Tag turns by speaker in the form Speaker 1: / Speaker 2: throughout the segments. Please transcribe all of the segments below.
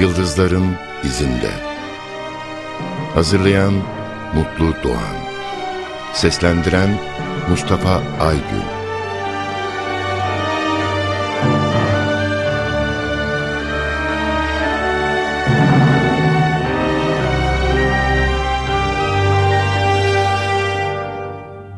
Speaker 1: Yıldızların izinde. Hazırlayan Mutlu Doğan. Seslendiren Mustafa Aygün.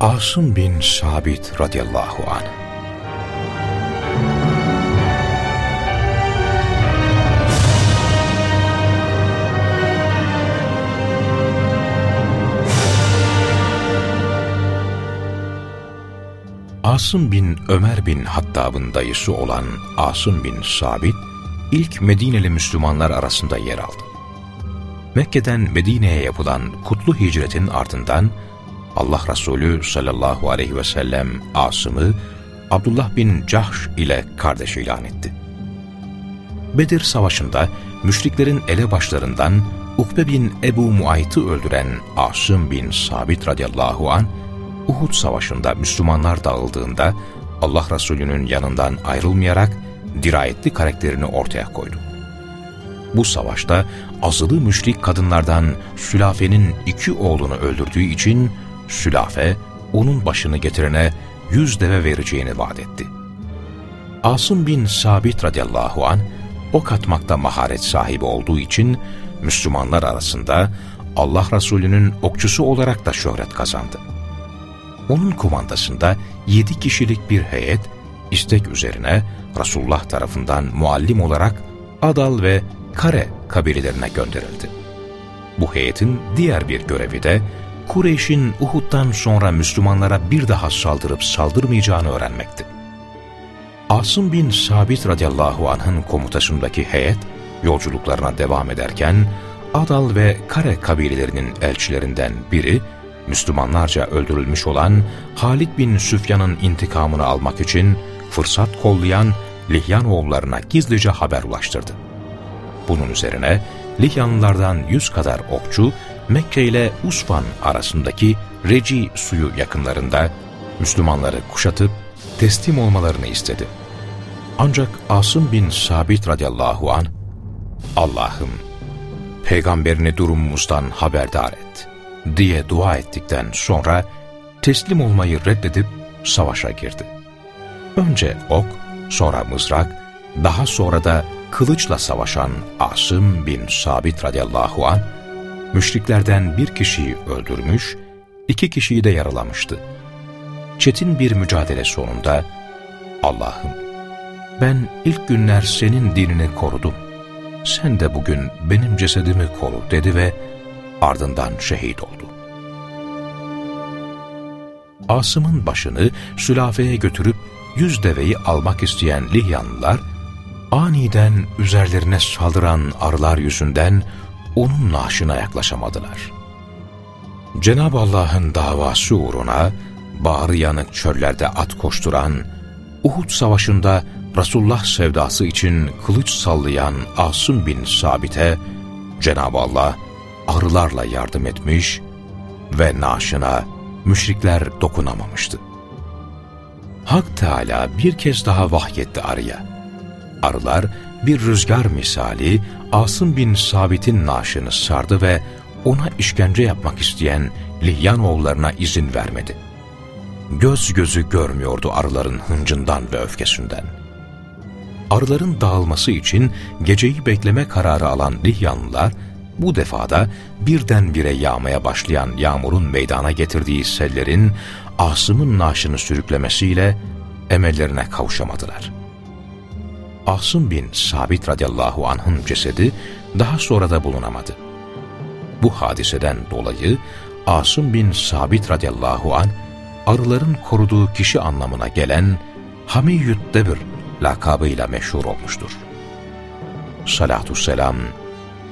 Speaker 2: Asım bin Sabit radıyallahu anh Asım bin Ömer bin Hattab'ın dayısı olan Asım bin Sabit, ilk Medineli Müslümanlar arasında yer aldı. Mekke'den Medine'ye yapılan kutlu hicretin ardından Allah Resulü sallallahu aleyhi ve sellem Asım'ı Abdullah bin Cahş ile kardeş ilan etti. Bedir Savaşı'nda müşriklerin elebaşlarından Ukbe bin Ebu Muayt'ı öldüren Asım bin Sabit radıyallahu an Uhud Savaşı'nda Müslümanlar dağıldığında Allah Resulü'nün yanından ayrılmayarak dirayetli karakterini ortaya koydu. Bu savaşta azılı müşrik kadınlardan Sülafe'nin iki oğlunu öldürdüğü için Sülafe onun başını getirene yüz deve vereceğini vaat etti. Asım bin Sabit radıyallahu an ok atmakta maharet sahibi olduğu için Müslümanlar arasında Allah Resulü'nün okçusu olarak da şöhret kazandı. Onun kumandasında yedi kişilik bir heyet istek üzerine Resulullah tarafından muallim olarak Adal ve Kare kabilelerine gönderildi. Bu heyetin diğer bir görevi de Kureyş'in Uhud'dan sonra Müslümanlara bir daha saldırıp saldırmayacağını öğrenmekti. Asım bin Sabit radıyallahu anh'ın komutasındaki heyet yolculuklarına devam ederken Adal ve Kare kabilelerinin elçilerinden biri Müslümanlarca öldürülmüş olan Halid bin Süfyan'ın intikamını almak için fırsat kollayan Lihyanoğullarına gizlice haber ulaştırdı. Bunun üzerine Lihyanlılardan yüz kadar okçu Mekke ile Usfan arasındaki Reci suyu yakınlarında Müslümanları kuşatıp teslim olmalarını istedi. Ancak Asım bin Sabit radıyallahu an Allah'ım peygamberini durumumuzdan haberdar et diye dua ettikten sonra teslim olmayı reddedip savaşa girdi. Önce ok, sonra mızrak, daha sonra da kılıçla savaşan Asım bin Sabit radıyallahu an müşriklerden bir kişiyi öldürmüş, iki kişiyi de yaralamıştı. Çetin bir mücadele sonunda Allah'ım ben ilk günler senin dinini korudum. Sen de bugün benim cesedimi koru dedi ve ardından şehit oldu. Asım'ın başını sülafeye götürüp yüz deveyi almak isteyen Lihyanlılar, aniden üzerlerine saldıran arılar yüzünden onun naaşına yaklaşamadılar. Cenab-ı Allah'ın davası uğruna bağrı yanık çöllerde at koşturan, Uhud Savaşı'nda Resulullah sevdası için kılıç sallayan Asım bin Sabit'e Cenab-ı Allah arılarla yardım etmiş ve naaşına müşrikler dokunamamıştı. Hak Teala bir kez daha vahyetti arıya. Arılar bir rüzgar misali Asım bin Sabit'in naaşını sardı ve ona işkence yapmak isteyen Lihyanoğullarına izin vermedi. Göz gözü görmüyordu arıların hıncından ve öfkesinden. Arıların dağılması için geceyi bekleme kararı alan Lihyanlılar, bu defada birdenbire yağmaya başlayan yağmurun meydana getirdiği sellerin Asım'ın naaşını sürüklemesiyle emellerine kavuşamadılar.'' Asım bin Sabit radıyallahu anh'ın cesedi daha sonra da bulunamadı. Bu hadiseden dolayı Asım bin Sabit radıyallahu an arıların koruduğu kişi anlamına gelen Hamiyyüt Debir lakabıyla meşhur olmuştur. Salatü selam,